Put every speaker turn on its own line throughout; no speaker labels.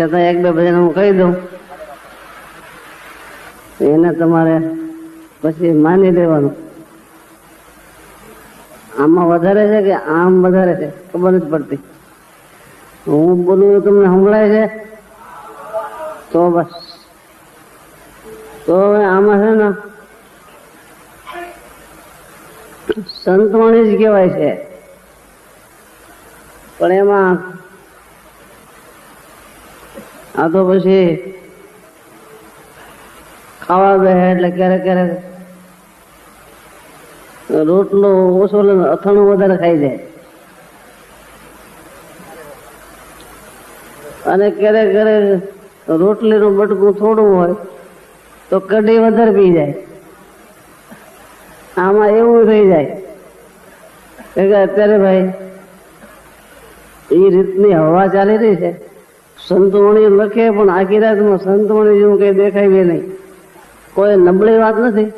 છતાં એક બે ભજન હું કહી દઉં. એને તમારે પછી માની લેવાનું. આમાં વધારે છે કે આમ વધારે છે? ખબર નથી પડતી. હું બોલું તમને સંભળાય છે? તો બસ. તો આમાં છે ને સંતવાણી જ કહેવાય છે. પણ એમાં આ તો પછી ખાવા બે એટલે ક્યારેક ક્યારેક રોટલો ઓછો અથાણું વધારે ખાઈ જાય. અને ક્યારેક ક્યારેક રોટલીનું બટકું થોડું હોય તો કઢી વધારે પી જાય. આમાં એવું થઈ જાય કે અત્યારે ભાઈ એ રીતની હવા ચાલી રહી છે. સંતવાણી લખે, પણ આખી રાતમાં સંતવાણી જેવું કઈ દેખાય નહીં. કોઈ નબળી વાત નથી.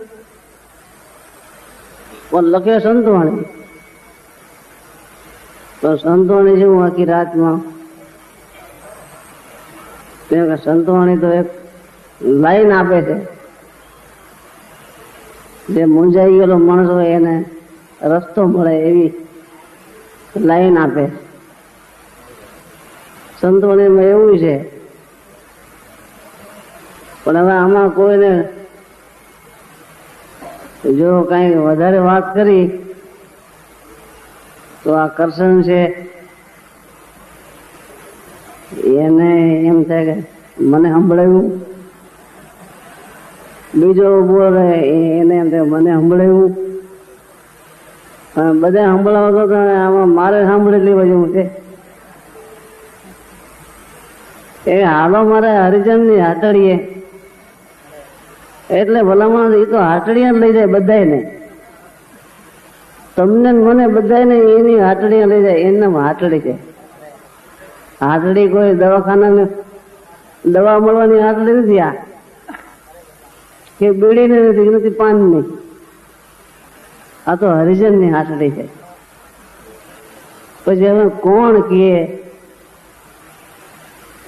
પણ લખે સંતવાણી. તો સંતોણી જેવું આખી રાતમાં. સંતવાણી તો એક લાઈન આપે છે. જે મૂંઝાઈ ગયેલો માણસ હોય એને રસ્તો મળે એવી લાઈન આપે સંતવાણીમાં એવું છે. પણ હવે આમાં કોઈને જો કઈ વધારે વાત કરી, તો આ કરશન છે. એને એમ થાય કે મને સંભળાયું. બીજો બોલે એને એમ થાય મને સંભળાયું. બધા સંભળાવો તો આમાં મારે સાંભળી લેવા જેવું છે. એ હાલો મારે હરિજનની હાટડીએ. એટલે ભલામણ એ તો હાટડીયા લઈ જાય બધાને તમને ને મને બધાને એની હાટડીયા લઈ જાય એને હાટડી છે હાટડી કોઈ દવાખાના દવા મળવાની હાટડી નથી આ. કે બીડીને નથી નથી પાનની આ તો હરિજનની હાટડી છે. પછી હવે કોણ કહે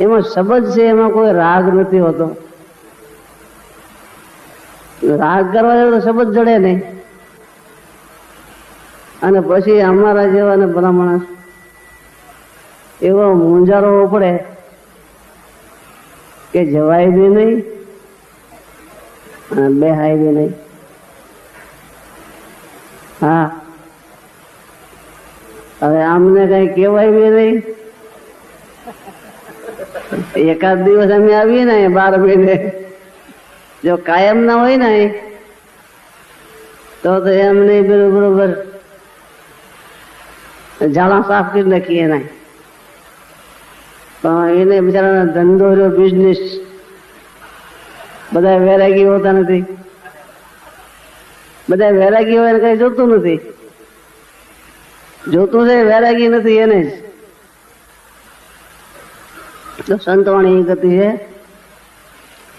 એમાં શબ્દ છે, એમાં કોઈ રાગ નથી હોતો. રાગ કરવા જાય તો શબ્દ જડે નહીં. અને પછી અમારા જેવા ને ભલા માણસ. એવો મુંજારો પડે કે જવાય બી નહીં અને બેહાય બી નહીં. હા. હવે આમને કઈ કહેવાય બી નહીં. એકાદ દિવસ અમે આવીએ ને બાર મહિને જો કાયમ ના હોય ને તો તો એમ નહીં બરોબર ઝાડા સાફ કરી નાખીએ એના પણ એને બિચારાનો ધંધો રહ્યો બિઝનેસ બધા વેરાગી હોતા નથી બધા વેરાગી હોય એને કઈ જોતું નથી જોતું છે વેરાગી નથી એને જ તો સંતવાણી એ ગતિ છે,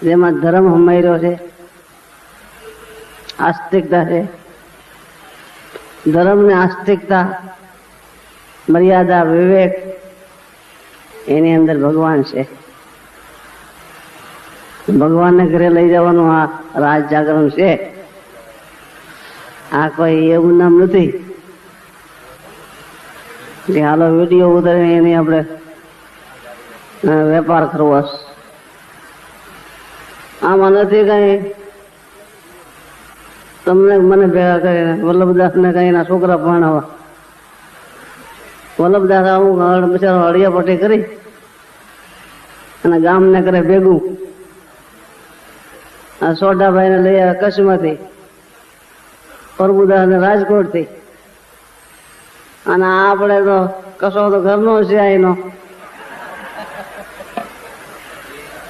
જેમાં ધર્મ હમાયરો છે, આસ્તિકતા છે. ધર્મ ને આસ્તિકતા, મર્યાદા, વિવેક, એની અંદર ભગવાન છે. ભગવાનને ઘરે લઈ જવાનું આ રાજ જાગરણ છે. આ કોઈ એવું નામ નથી. હાલો વીડિયો ઉતરે એની આપણે વેપાર કરવો આમાં નથી કઈ. તમને મને ભેગા કરીને વલ્લભદાસ ને કઈ એના છોકરા ભણાવવા. વલ્લભદાસ આવું બિચારો હળિયાપટ્ટી કરી અને ગામને કરે ભેગું. આ સોઢાભાઈ ને લઈ આવ્યા કચ્છમાંથી. પ્રભુદાસ ને રાજકોટથી અને આપણે તો કશો તો ઘરનો છે એનો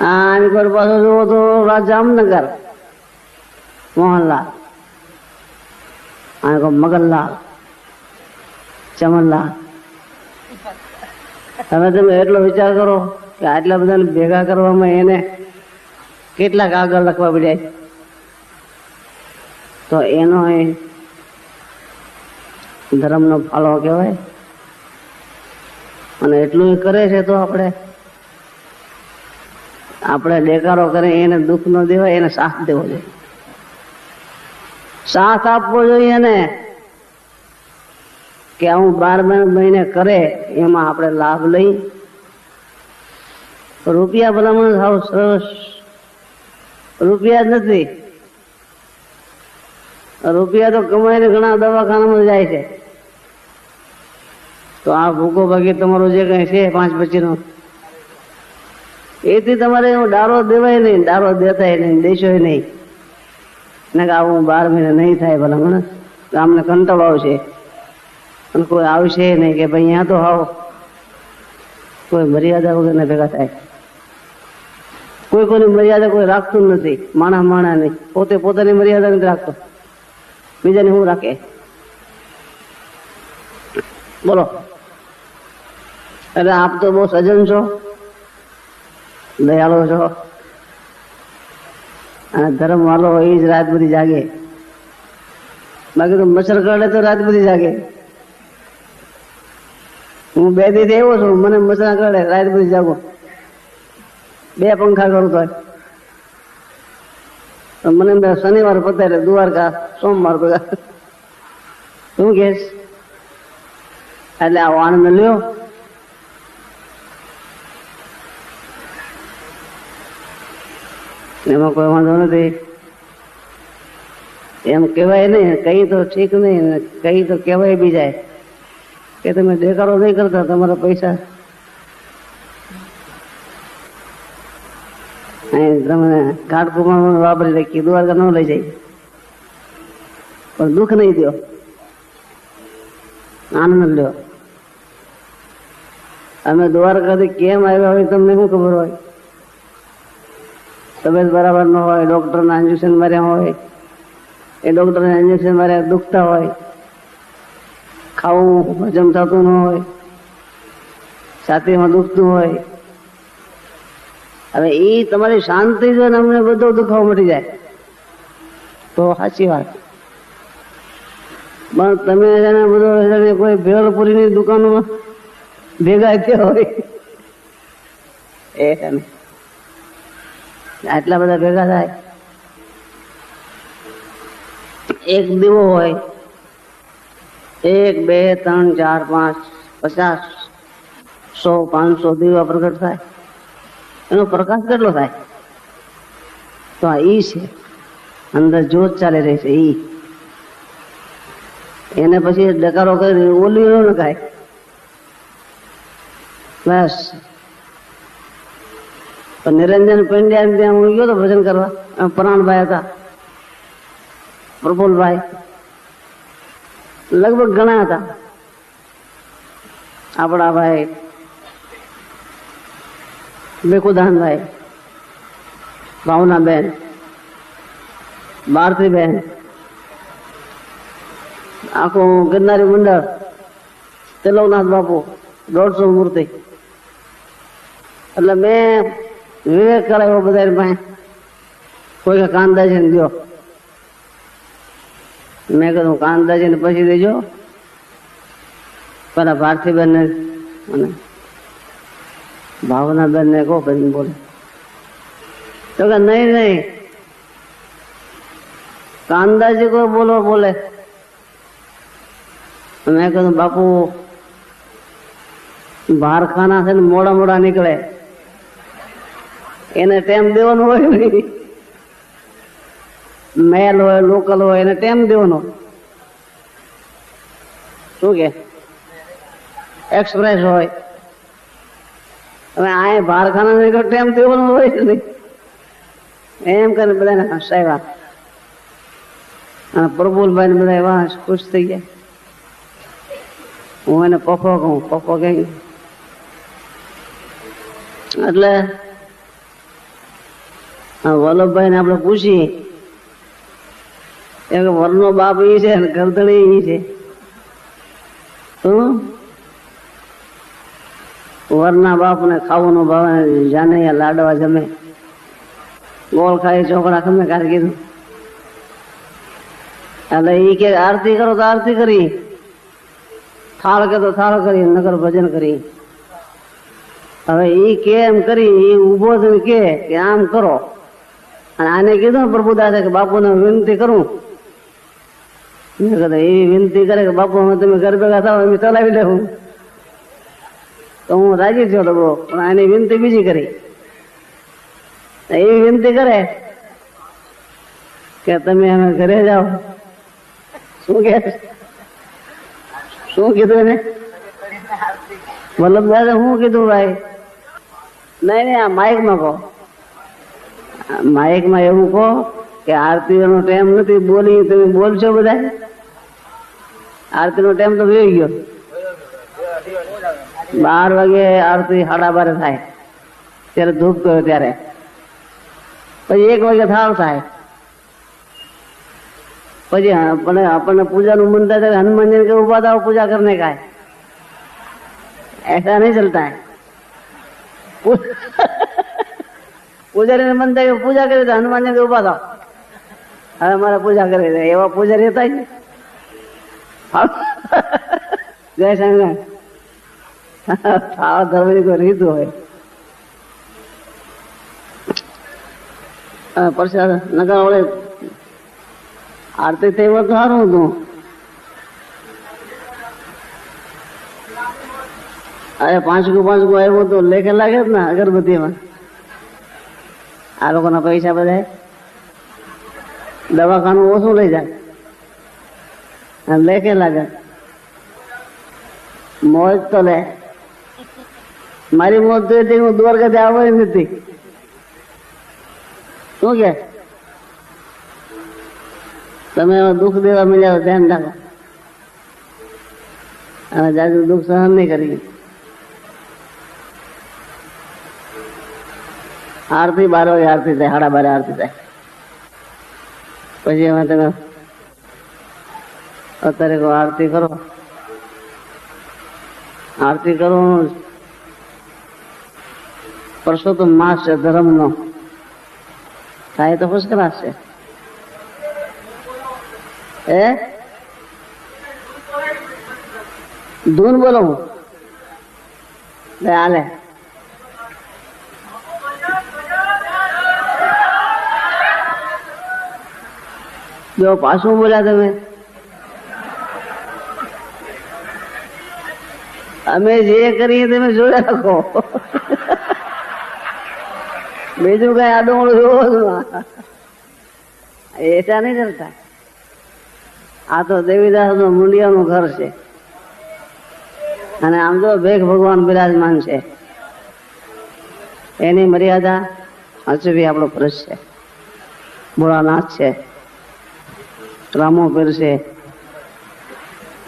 આની પાછો જોવો તો રાજ જામનગર, મોહનલાલ કહો મગનલાલ, ચમનલાલ તમે તમે એટલો વિચાર કરો કે આટલા બધાને ભેગા કરવામાં એને કેટલાક આગળ લખવા પડ્યા. તો એનો એ ધર્મનો ફાળો કહેવાય અને એટલું એ કરે છે તો આપણે આપણે દેકારો કરે, એને દુઃખ ન દેવાય એને સાથ દેવો જોઈએ. સાથ આપવો જોઈએ ને કે હું બાર મહિને કરે, એમાં આપણે લાભ લઈ. રૂપિયા ભલામણ સાવ સરસ. રૂપિયા જ નથી. રૂપિયા તો કમાઈને ઘણા દવાખાનામાં જાય છે. તો આ ભૂકો ભાગી તમારો જે કઈ છે, પાંચ પચીનો એથી તમારે હું ડારો દેવાય નહીં, ડારો દેતાય નહીં દેશો નહીં. ને કે આવું બાર મહિને નહીં થાય ભલામણ ગામને કંટાળો આવશે. અને કોઈ આવશે નહીં કે ભાઈ અહીંયા તો આવો કોઈ મર્યાદા વગરને ભેગા થાય. કોઈ કોઈની મર્યાદા કોઈ રાખતું નથી, માણા માણા નહીં. પોતે પોતાની મર્યાદા નથી રાખતો. બીજાને શું રાખે? બોલો. એટલે આપ તો બહુ સજન છો. દયાળો છો. અને ધર્મ હોય એ જ રાત બધી જાગે. બાકી તો મચ્છર કરડે તો રાત બધી જાગે. હું બે દિવસ એવો છું, મને મચ્છર કરડે રાત બધી જાગો. બે પંખા કરું તો મને શનિવાર પતારે દ્વારકા, સોમવાર બધા શું કેસ? એટલે આવો આનંદ લ્યો. એમાં કોઈ વાંધો નથી. એમ કહેવાય નહીં, કઈ તો ઠીક નહીં કઈ તો કહેવાય બી જાય. કે તમે દેખાડો નહીં કરતા તમારા પૈસા? અહીં તમે ઘાટકુમાર વાપરી રાખી દ્વારકા ન લઈ જાય. પણ દુઃખ નહીં દો આનંદ લ્યો. અમે દ્વારકાથી કેમ આવ્યા હોય તમને શું ખબર હોય? તબિયત બરાબર ન હોય, ડૉક્ટરના ઇન્જેક્શન માર્યા હોય, એ ડૉક્ટરના ઇન્જેક્શન માર્યા દુખતા હોય, ખાવું હજમ થતું ન હોય, છાતીમાં દુખતું હોય. હવે એ તમારી શાંતિ જો અમને બધો દુખાવો મટી જાય. તો સાચી વાત. પણ તમે એને બધો કોઈ ભેળપુરીની દુકાનોમાં ભેગા થયા હોય. એ આટલા બધા ભેગા થાય. એક દીવો હોય. એક, બે, ત્રણ, ચાર, પાંચ, પચાસ, સો, પાંચસો દીવા પ્રગટ થાય. એનો પ્રકાશ કેટલો થાય? તો આ ઈ છે. અંદર જોત ચાલી રહી છે, ઈ. એને પછી ડકારો કરી ઓલી ન નખાય. બસ. તો નિરંજન પંડ્યા ત્યાં હું ગયો તો ભજન કરવા. પ્રાણભાઈ હતા. પ્રફુલભાઈ. લગભગ ઘણા હતા. આપણા ભાઈ ભેખુદાનભાઈ. ભાવનાબેન. ભારતીબેન આખું ગિરનારી મંડળ. તિલકનાથ બાપુ. દોઢસો મૂર્તિ. એટલે મેં વિવેક કરાવ્યો બધા પાસે કોઈ કાંદાજી ને દો મેં કીધું કાંદાજી ને પછી દેજો. પેલા ભારતીબેન ને અને ભાવનાબેન ને કહો પછી બોલે. તો કે, નહીં નહીં. કાંદાજી કોઈ બોલો, બોલે. મેં કીધું, બાપુ, બારખાના છે ને મોડા મોડા નીકળે. એને ટેમ દેવાનો હોય મેલ હોય, લોકલ હોય, એને ટેમ દેવાનો. શું કે? એક્સપ્રેસ હોય. હવે આ બારખાના તો ટેમ દેવાનો હોય નહીં. એમ કરીને બધાને હસાવ્યા. અને પ્રભુલભાઈ ને બધા એવા ખુશ થઈ ગયા. હું એને પપ્પો કહું, પપ્પો કહી. એટલે વલ્લભભાઈ ને આપણે પૂછીએ. કે વરનો બાપ એ છે અને ગરદડી એ છે. શું વરના બાપ ને ખાવાનું ભાવે જાને લાડવા જમે. ગોળ ખાઈ ચોકડા ખમે કાઢી કીધું. એટલે ઈ કે આરતી કરો તો આરતી કરી. થાળ કે તો થાળ કરી, નગર ભજન કરી. હવે ઈ કે એમ કરી? ઈ ઊભો થઈને કે આમ કરો. અને આને કીધું પ્રભુદાસે કે બાપુને વિનંતી કરું. કીધું એવી વિનંતી કરે કે બાપુ, અમે તમે ઘર ભેગા થાવ અમે ચલાવી લેવું. તો હું રાજી થયો ડબરો પણ આની વિનંતી બીજી કરી. એવી વિનંતી કરે કે તમે અમે ઘરે જાઓ. શું કે? શું કીધું એને? વલ્લભ દાદા શું કીધું, ભાઈ, નહીં નહીં, આ માઇકમાં કહો માઇકમાં એવું કહો કે આરતી નો ટાઈમ નથી, બોલી તમે બોલશો બધા? આરતી નો ટાઈમ તો વેઈ ગયો. બાર વાગે આરતી સાડા બાર થાય. ત્યારે ધૂપ ગયો ત્યારે પછી એક વાગે થાવ થાય. પછી આપણને આપણને પૂજાનું મન થાય ત્યારે હનુમાનજી કે ઊભા થાવ પૂજા કરને કાય એસા નહીં ચલતા. પૂજારી મન થાય પૂજા કરી હનુમાન કે ઊભા થાવ હવે મારે પૂજા કરી દે એવા પૂજારી હતા ને. જય સ્વામિનારાયણ આવા ધર્મની કોઈ રીત હોય. પરસાદ નગર વડે આરતી થઈ હોત તો સારું હતું. અરે પાંચ ગુ આવ્યું તો લેખે લાગે જ ને, અગરબત્તીમાં. આ લોકોના પૈસા બધા દવાખાનું ઓછું લઈ જાય. અને લેખે લાગે? મોજ તો લે. મારી મોજ તો હતી હું દ્વારકાથી આવો જ નથી. શું કે? તમે દુઃખ દેવા મળ્યા ધ્યાન રાખો. અને જાજુ દુઃખ સહન નહીં કરી. આરતી બાર વાગે આરતી થાય, સાડા બારે આરતી થાય. પછી એમાં તમે અત્યારે કહો આરતી કરો. આરતી કરવાનું પરસોત્તમ માસ છે ધર્મનો. થાય તો ખુશખરાશ છે. એ ધૂન બોલો. હું હાલે. જો પાછું બોલ્યા તમે? અમે જે કરીએ તમે જોઈ રાખો. બીજું કઈ આડું જોવો ના. નહીં. કરતા આ તો દેવીદાસનું મુંડિયાનું ઘર છે. અને આમ તો ભેખ ભગવાન બિરાજમાન છે. એની મર્યાદા હજુ આપણો ફરજ છે. ભોળાનાથ છે. રામો કરશે.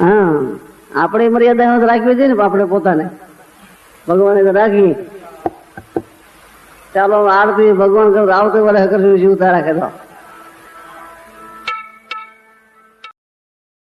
હા, આપણે મર્યાદા રાખવી જોઈએ ને આપણે પોતાને. ભગવાને તો રાખી. ચાલો, આરતી ભગવાન આવતો વર્ષ કરશું જીવતા રાખે તો